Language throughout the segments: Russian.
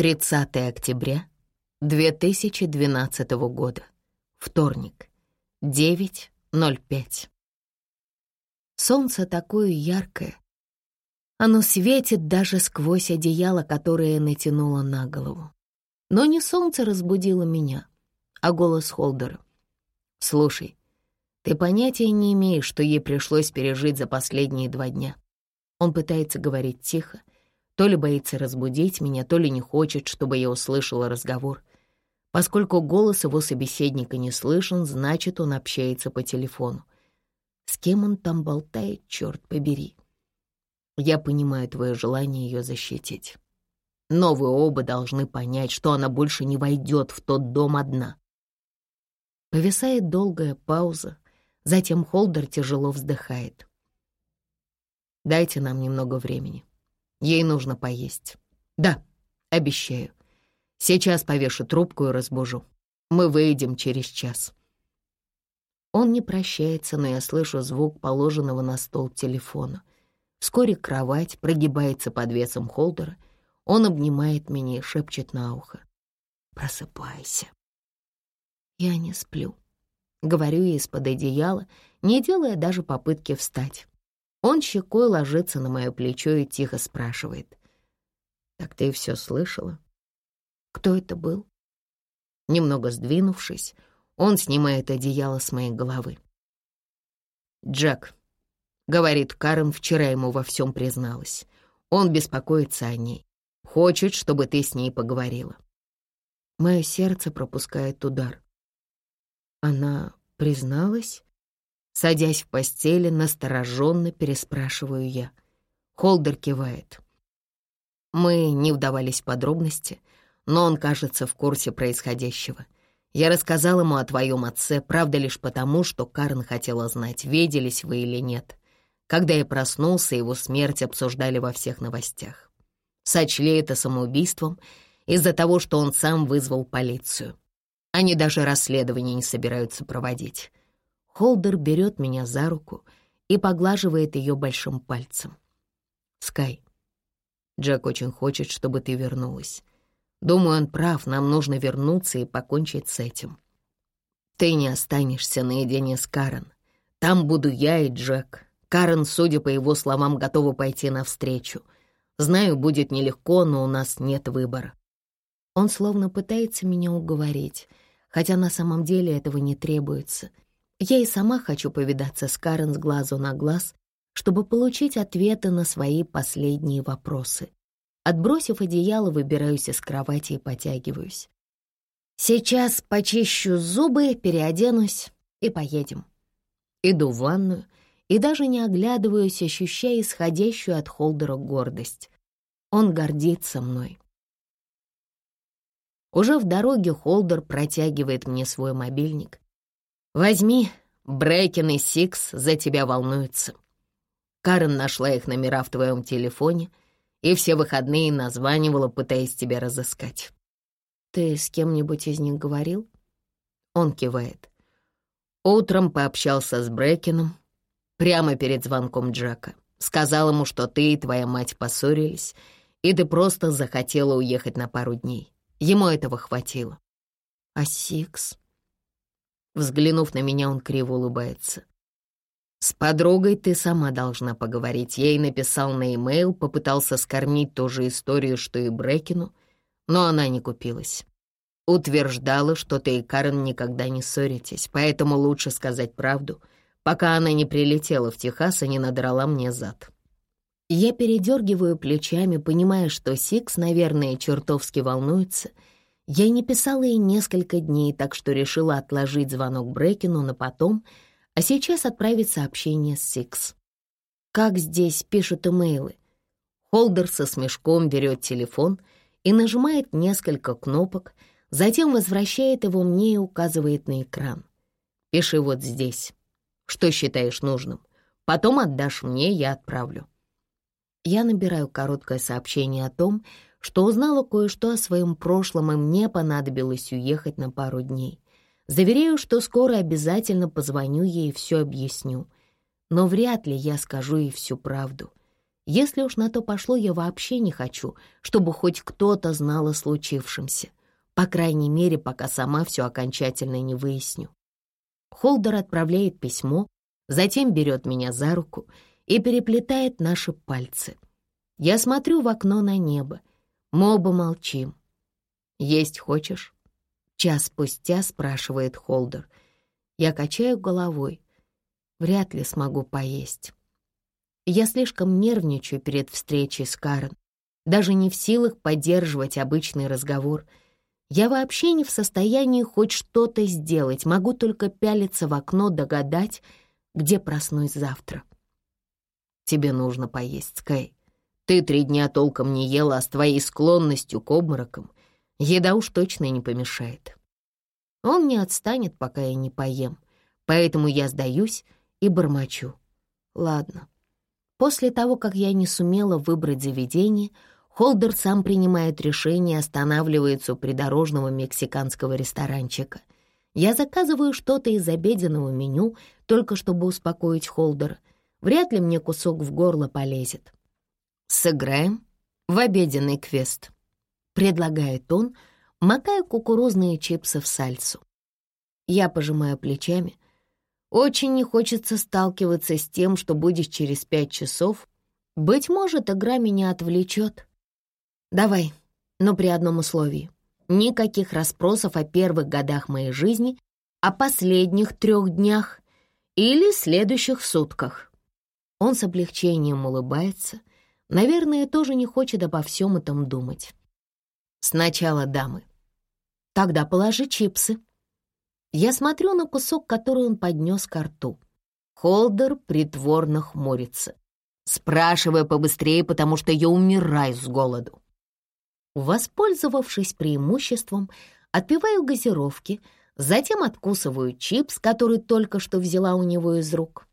30 октября 2012 года. Вторник. 9.05. Солнце такое яркое. Оно светит даже сквозь одеяло, которое я натянула на голову. Но не солнце разбудило меня, а голос Холдера. «Слушай, ты понятия не имеешь, что ей пришлось пережить за последние два дня». Он пытается говорить тихо, то ли боится разбудить меня, то ли не хочет, чтобы я услышала разговор. Поскольку голос его собеседника не слышен, значит, он общается по телефону. С кем он там болтает, черт побери? Я понимаю твое желание ее защитить. Но вы оба должны понять, что она больше не войдет в тот дом одна. Повисает долгая пауза, затем Холдер тяжело вздыхает. «Дайте нам немного времени. Ей нужно поесть». «Да, обещаю. Сейчас повешу трубку и разбужу. Мы выйдем через час». Он не прощается, но я слышу звук положенного на стол телефона. Вскоре кровать прогибается под весом холдера. Он обнимает меня и шепчет на ухо. «Просыпайся». Я не сплю. Говорю из-под одеяла, не делая даже попытки встать. Он щекой ложится на мое плечо и тихо спрашивает. «Так ты все слышала?» «Кто это был?» Немного сдвинувшись, он снимает одеяло с моей головы. «Джек», — говорит Карен, вчера ему во всем призналась. Он беспокоится о ней. Хочет, чтобы ты с ней поговорила. Мое сердце пропускает удар. Она призналась? Садясь в постели, настороженно переспрашиваю я. Холдер кивает. Мы не вдавались в подробности, но он, кажется, в курсе происходящего — я рассказал ему о твоем отце, правда, лишь потому, что Карн хотела знать, виделись вы или нет. Когда я проснулся, его смерть обсуждали во всех новостях. Сочли это самоубийством из-за того, что он сам вызвал полицию. Они даже расследование не собираются проводить. Холдер берет меня за руку и поглаживает ее большим пальцем. «Скай, Джек очень хочет, чтобы ты вернулась. Думаю, он прав, нам нужно вернуться и покончить с этим. Ты не останешься наедине с Карен. Там буду я и Джек. Карен, судя по его словам, готова пойти навстречу. Знаю, будет нелегко, но у нас нет выбора. Он словно пытается меня уговорить, хотя на самом деле этого не требуется. Я и сама хочу повидаться с Карен с глазу на глаз, чтобы получить ответы на свои последние вопросы. Отбросив одеяло, выбираюсь из кровати и потягиваюсь. Сейчас почищу зубы, переоденусь и поедем. Иду в ванную и даже не оглядываюсь, ощущая исходящую от Холдера гордость. Он гордится мной. Уже в дороге Холдер протягивает мне свой мобильник. «Возьми, Брейкин и Сикс за тебя волнуются. Карен нашла их номера в твоем телефоне — и все выходные названивала, пытаясь тебя разыскать. Ты с кем-нибудь из них говорил? Он кивает. Утром пообщался с Брекином прямо перед звонком Джека. Сказал ему, что ты и твоя мать поссорились, и ты просто захотела уехать на пару дней. Ему этого хватило. А Сикс? Взглянув на меня, он криво улыбается. «С подругой ты сама должна поговорить. Я ей написал на e попытался скормить ту же историю, что и Брекину, но она не купилась. Утверждала, что ты и Карен никогда не ссоритесь, поэтому лучше сказать правду, пока она не прилетела в Техас и не надрала мне зад». Я передергиваю плечами, понимая, что Сикс, наверное, чертовски волнуется. Я не писала ей несколько дней, так что решила отложить звонок Брекину на потом — а сейчас отправить сообщение Сикс. Как здесь пишут имейлы? Холдер со смешком берет телефон и нажимает несколько кнопок, затем возвращает его мне и указывает на экран. Пиши вот здесь, что считаешь нужным. Потом отдашь мне, я отправлю. Я набираю короткое сообщение о том, что узнала кое-что о своем прошлом, и мне понадобилось уехать на пару дней. Заверяю, что скоро обязательно позвоню ей и все объясню. Но вряд ли я скажу ей всю правду. Если уж на то пошло, я вообще не хочу, чтобы хоть кто-то знал о случившемся. По крайней мере, пока сама все окончательно не выясню. Холдер отправляет письмо, затем берет меня за руку и переплетает наши пальцы. Я смотрю в окно на небо. Мы оба молчим. «Есть хочешь?» Час спустя спрашивает Холдер. Я качаю головой. Вряд ли смогу поесть. Я слишком нервничаю перед встречей с Карен. Даже не в силах поддерживать обычный разговор. Я вообще не в состоянии хоть что-то сделать. Могу только пялиться в окно, догадать, где проснусь завтра. Тебе нужно поесть, Скай. Ты три дня толком не ела, а с твоей склонностью к обморокам еда уж точно не помешает. Он не отстанет, пока я не поем, поэтому я сдаюсь и бормочу. Ладно. После того, как я не сумела выбрать заведение, Холдер сам принимает решение и останавливается у придорожного мексиканского ресторанчика. Я заказываю что-то из обеденного меню, только чтобы успокоить Холдера. Вряд ли мне кусок в горло полезет. «Сыграем в обеденный квест», — предлагает он, макая кукурузные чипсы в сальсу. Я пожимаю плечами. Очень не хочется сталкиваться с тем, что будет через пять часов. Быть может, игра меня отвлечет. Давай, но при одном условии. Никаких расспросов о первых годах моей жизни, о последних трех днях или следующих сутках. Он с облегчением улыбается. Наверное, тоже не хочет обо всем этом думать. Сначала дамы. Тогда положи чипсы. Я смотрю на кусок, который он поднес к рту. Холдер притворно хмурится. Спрашивая побыстрее, потому что я умираю с голоду. Воспользовавшись преимуществом, отпиваю газировки, затем откусываю чипс, который только что взяла у него из рук.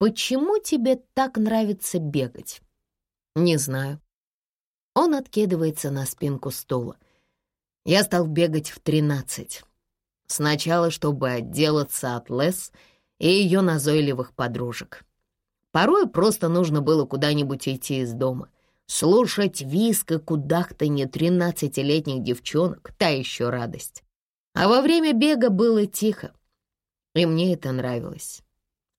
«Почему тебе так нравится бегать?» «Не знаю». Он откидывается на спинку стула. Я стал бегать в тринадцать. Сначала, чтобы отделаться от Лес и ее назойливых подружек. Порой просто нужно было куда-нибудь идти из дома. Слушать виск и кудахтанье тринадцатилетних девчонок — та еще радость. А во время бега было тихо, и мне это нравилось.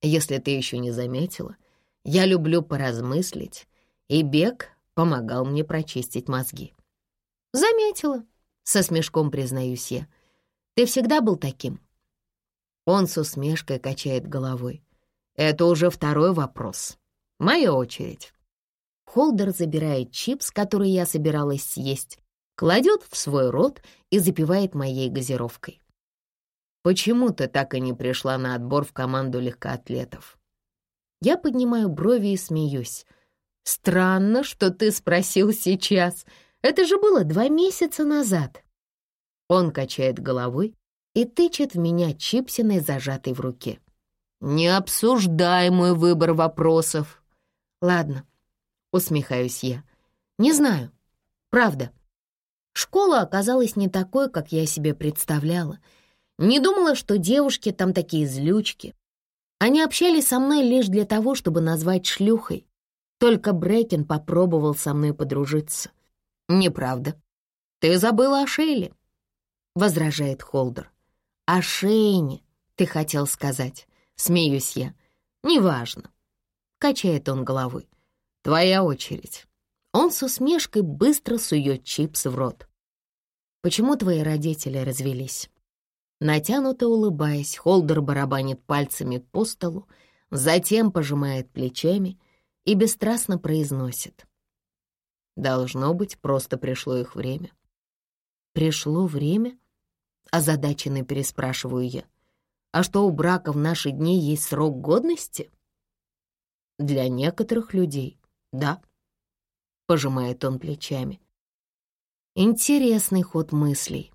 Если ты еще не заметила, я люблю поразмыслить, и бег помогал мне прочистить мозги. Заметила, со смешком признаюсь я. Ты всегда был таким. Он с усмешкой качает головой. Это уже второй вопрос. Моя очередь. Холдер забирает чипс, который я собиралась съесть, кладет в свой рот и запивает моей газировкой. Почему ты так и не пришла на отбор в команду легкоатлетов? Я поднимаю брови и смеюсь. Странно, что ты спросил сейчас. Это же было два месяца назад. Он качает головой и тычет в меня чипсиной, зажатой в руке. Не обсуждай мой выбор вопросов. Ладно, усмехаюсь я. Не знаю. Правда. Школа оказалась не такой, как я себе представляла — не думала, что девушки там такие злючки. Они общались со мной лишь для того, чтобы назвать шлюхой. Только Брекен попробовал со мной подружиться. «Неправда. Ты забыла о Шейле», — возражает Холдер. «О Шейне, ты хотел сказать», — смеюсь я. «Неважно», — качает он головой. «Твоя очередь». Он с усмешкой быстро сует чипс в рот. «Почему твои родители развелись?» Натянуто улыбаясь, Холдер барабанит пальцами по столу, затем пожимает плечами и бесстрастно произносит. «Должно быть, просто пришло их время». «Пришло время?» — озадаченно переспрашиваю я. «А что, у брака в наши дни есть срок годности?» «Для некоторых людей, да», — пожимает он плечами. Интересный ход мыслей.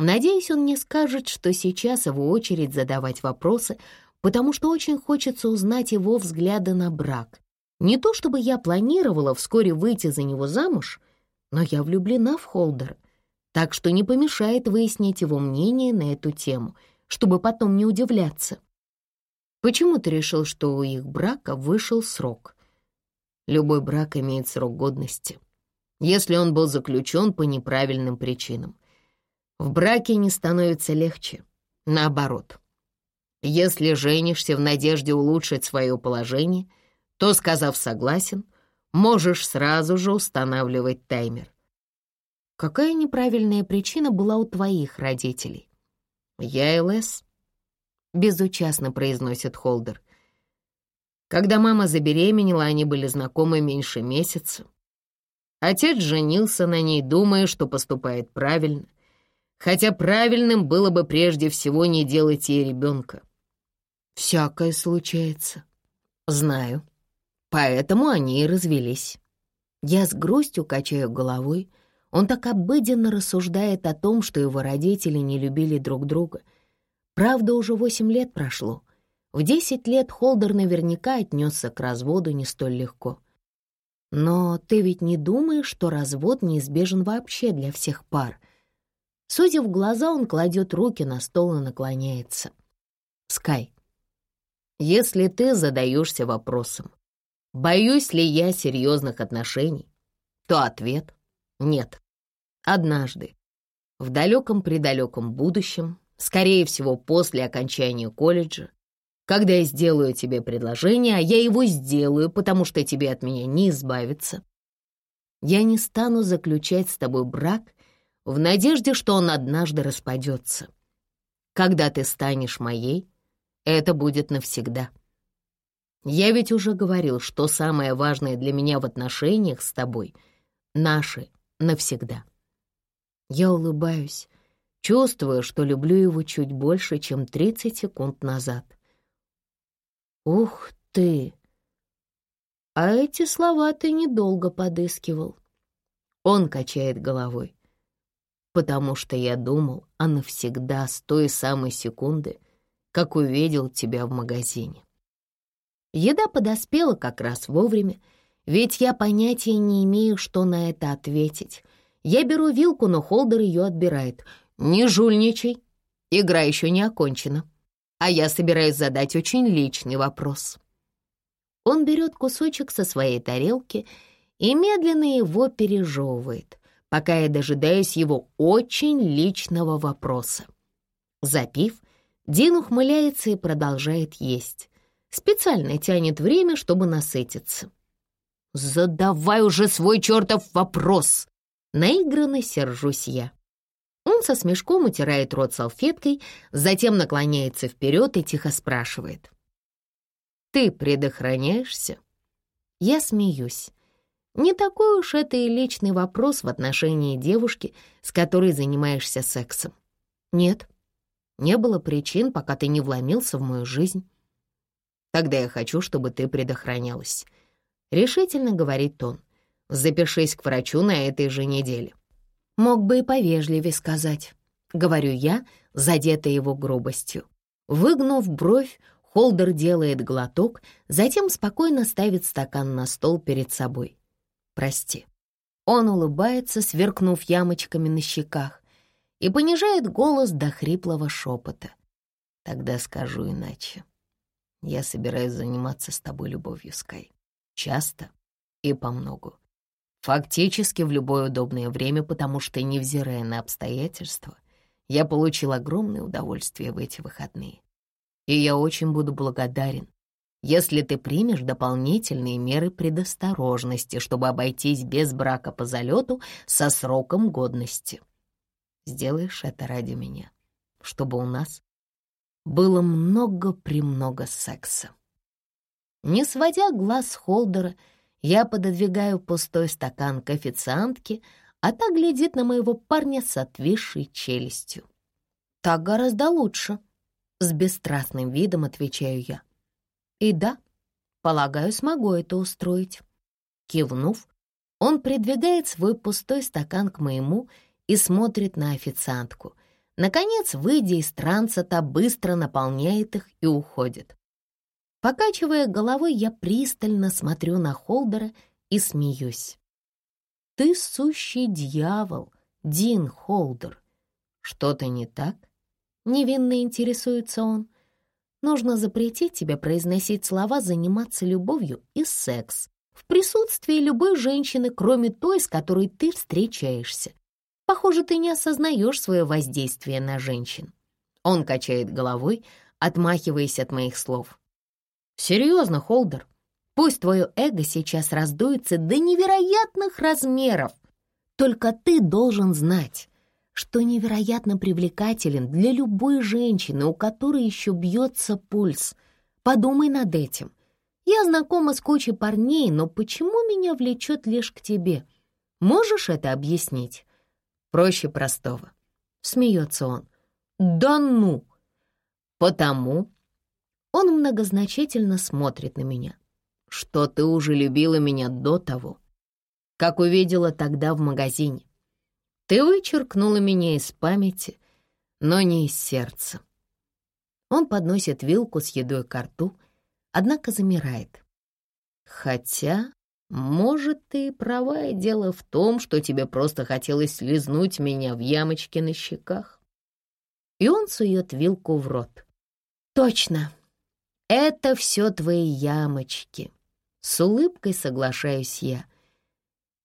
Надеюсь, он не скажет, что сейчас его очередь задавать вопросы, потому что очень хочется узнать его взгляды на брак. Не то чтобы я планировала вскоре выйти за него замуж, но я влюблена в Холдера, так что не помешает выяснить его мнение на эту тему, чтобы потом не удивляться. Почему ты решил, что у их брака вышел срок? Любой брак имеет срок годности, если он был заключен по неправильным причинам. В браке не становится легче, наоборот. Если женишься в надежде улучшить свое положение, то, сказав «согласен», можешь сразу же устанавливать таймер. Какая неправильная причина была у твоих родителей? Я и Лес. Безучастно произносит Холдер. Когда мама забеременела, они были знакомы меньше месяца. Отец женился на ней, думая, что поступает правильно, хотя правильным было бы прежде всего не делать ей ребенка. Всякое случается. Знаю. Поэтому они и развелись. Я с грустью качаю головой. Он так обыденно рассуждает о том, что его родители не любили друг друга. Правда, уже восемь лет прошло. В десять лет Холдер наверняка отнесся к разводу не столь легко. Но ты ведь не думаешь, что развод неизбежен вообще для всех пар? Судя в глаза, он кладет руки на стол и наклоняется. Скай, если ты задаешься вопросом, Боюсь ли я серьезных отношений? То ответ — нет. Однажды, в далеком-предалеком будущем, скорее всего, после окончания колледжа, когда я сделаю тебе предложение, а я его сделаю, потому что тебе от меня не избавиться, я не стану заключать с тобой брак в надежде, что он однажды распадется. Когда ты станешь моей, это будет навсегда. Я ведь уже говорил, что самое важное для меня в отношениях с тобой — наши навсегда. Я улыбаюсь, чувствуя, что люблю его чуть больше, чем 30 секунд назад. «Ух ты! А эти слова ты недолго подыскивал». Он качает головой. «Потому что я думал о навсегда с той самой секунды, как увидел тебя в магазине». Еда подоспела как раз вовремя, ведь я понятия не имею, что на это ответить. Я беру вилку, но Холдер ее отбирает. «Не жульничай, игра еще не окончена, а я собираюсь задать очень личный вопрос». Он берет кусочек со своей тарелки и медленно его пережевывает, пока я дожидаюсь его очень личного вопроса. Запив, Дин ухмыляется и продолжает есть. Специально тянет время, чтобы насытиться. «Задавай уже свой чертов вопрос!» Наигранно сержусь я. Он со смешком утирает рот салфеткой, затем наклоняется вперед и тихо спрашивает. «Ты предохраняешься?» Я смеюсь. Не такой уж это и личный вопрос в отношении девушки, с которой занимаешься сексом. Нет, не было причин, пока ты не вломился в мою жизнь. Тогда я хочу, чтобы ты предохранялась. Решительно говорит он. Запишись к врачу на этой же неделе. Мог бы и повежливее сказать. Говорю я, задетая его грубостью. Выгнув бровь, Холдер делает глоток, затем спокойно ставит стакан на стол перед собой. «Прости». Он улыбается, сверкнув ямочками на щеках, и понижает голос до хриплого шепота. «Тогда скажу иначе. Я собираюсь заниматься с тобой любовью, Скай. Часто и помногу. Фактически в любое удобное время, потому что, невзирая на обстоятельства, я получил огромное удовольствие в эти выходные. И я очень буду благодарен, если ты примешь дополнительные меры предосторожности, чтобы обойтись без брака по залету со сроком годности. Сделаешь это ради меня, чтобы у нас было много-премного секса. Не сводя глаз с холдера, я пододвигаю пустой стакан к официантке, а та глядит на моего парня с отвисшей челюстью. «Так гораздо лучше», — с бесстрастным видом отвечаю я. «И да, полагаю, смогу это устроить». Кивнув, он придвигает свой пустой стакан к моему и смотрит на официантку, Наконец, выйдя из транса, та быстро наполняет их и уходит. Покачивая головой, я пристально смотрю на Холдера и смеюсь. «Ты сущий дьявол, Дин Холдер. Что-то не так?» Невинно интересуется он. «Нужно запретить тебе произносить слова «заниматься любовью» и «секс», в присутствии любой женщины, кроме той, с которой ты встречаешься. Похоже, ты не осознаешь свое воздействие на женщин. Он качает головой, отмахиваясь от моих слов. Серьезно, Холдер, пусть твое эго сейчас раздуется до невероятных размеров. Только ты должен знать, что невероятно привлекателен для любой женщины, у которой еще бьется пульс. Подумай над этим. Я знакома с кучей парней, но почему меня влечет лишь к тебе? Можешь это объяснить? Проще простого. Смеется он. Да ну! Потому... Он многозначительно смотрит на меня. Что ты уже любила меня до того, как увидела тогда в магазине. Ты вычеркнула меня из памяти, но не из сердца. Он подносит вилку с едой к рту, однако замирает. Хотя, может, ты и права, и дело в том, что тебе просто хотелось слезнуть меня в ямочке на щеках. И он сует вилку в рот. Точно, это все твои ямочки. С улыбкой соглашаюсь я.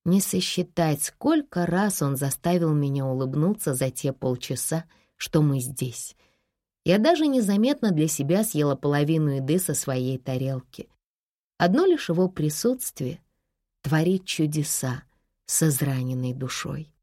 Не сосчитать, сколько раз он заставил меня улыбнуться за те полчаса, что мы здесь. Я даже незаметно для себя съела половину еды со своей тарелки. Одно лишь его присутствие творит чудеса с израненной душой.